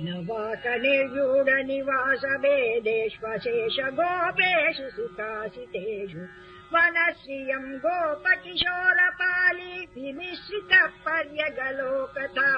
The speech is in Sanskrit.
न वा वेदेष्वशेष गोपेषु सुखासितेषु। वनश्रियम् गोपकिशोरपाली विमिश्रितः पर्यगलोकथा